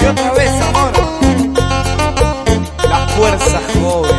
Y otra vez, amor. La fuerza joven.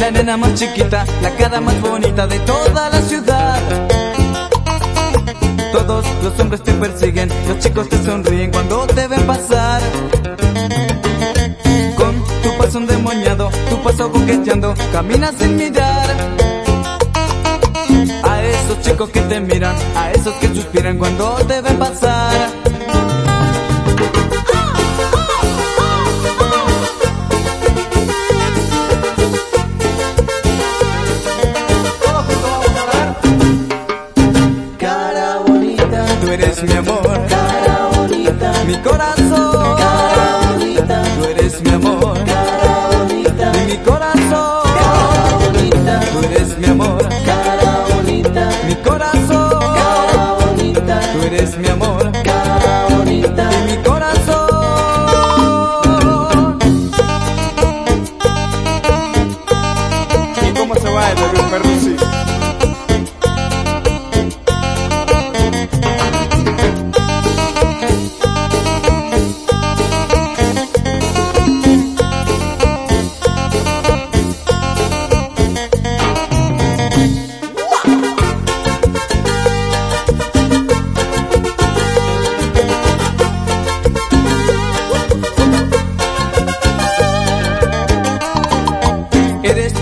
La nena más chiquita, la cara más bonita de toda la ciudad. Todos los hombres te persiguen, los chicos te sonríen cuando te ven pasar. Con tu paso endemoniado, tu paso coqueteando, caminas sin mirar. A esos chicos que te miran, a esos que suspiran cuando te ven pasar. Mi amor. cara bonita, Mi corazón, cara bonita, tú eres mi amor. cara bonita, Y mi corazón, cara bonita, tú eres mi amor. cara bonita, Mi corazón, cara bonita, tú eres mi amor. cara bonita. Y mi corazón. ¿Y cómo se va el de Peruzzi?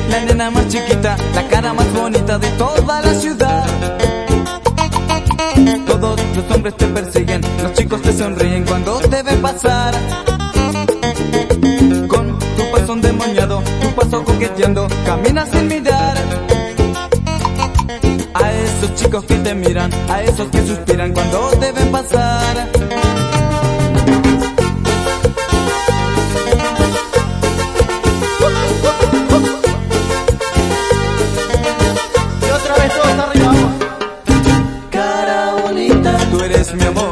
La nena más chiquita, la cara más bonita de toda la ciudad. Todos los hombres te persiguen, los chicos te sonríen cuando te ven pasar. Con tu paso endemoniado, tu paso coqueteando, caminas sin mirar. A esos chicos que te miran, a esos que suspiran cuando te ven pasar. eres mi amor.